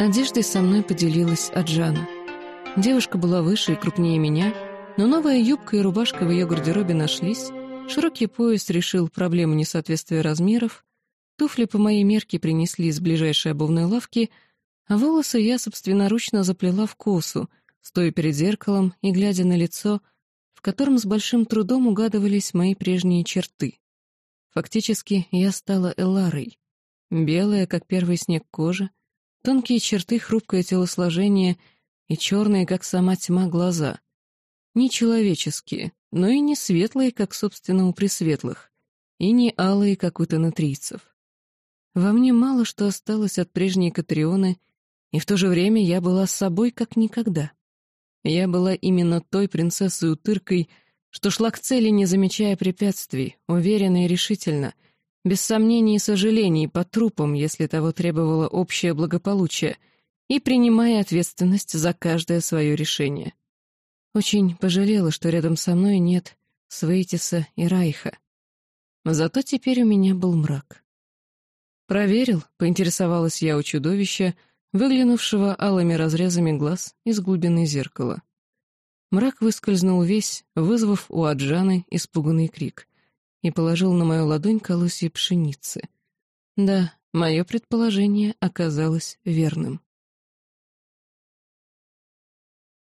Одеждой со мной поделилась Аджана. Девушка была выше и крупнее меня, но новая юбка и рубашка в ее гардеробе нашлись, широкий пояс решил проблему несоответствия размеров, туфли по моей мерке принесли из ближайшей обувной лавки, а волосы я собственноручно заплела в косу, стоя перед зеркалом и глядя на лицо, в котором с большим трудом угадывались мои прежние черты. Фактически я стала Эларой. Белая, как первый снег кожа, Тонкие черты, хрупкое телосложение и черные, как сама тьма, глаза. Не человеческие, но и не светлые, как, собственно, у пресветлых, и не алые, как у тенатрийцев. Во мне мало что осталось от прежней Катрионы, и в то же время я была с собой как никогда. Я была именно той принцессой-утыркой, что шла к цели, не замечая препятствий, уверенно и решительно — без сомнений и сожалений, по трупам, если того требовало общее благополучие, и принимая ответственность за каждое свое решение. Очень пожалела, что рядом со мной нет Свейтиса и Райха. Зато теперь у меня был мрак. «Проверил», — поинтересовалась я у чудовища, выглянувшего алыми разрезами глаз из глубины зеркала. Мрак выскользнул весь, вызвав у Аджаны испуганный крик и положил на мою ладонь колосья пшеницы. Да, мое предположение оказалось верным.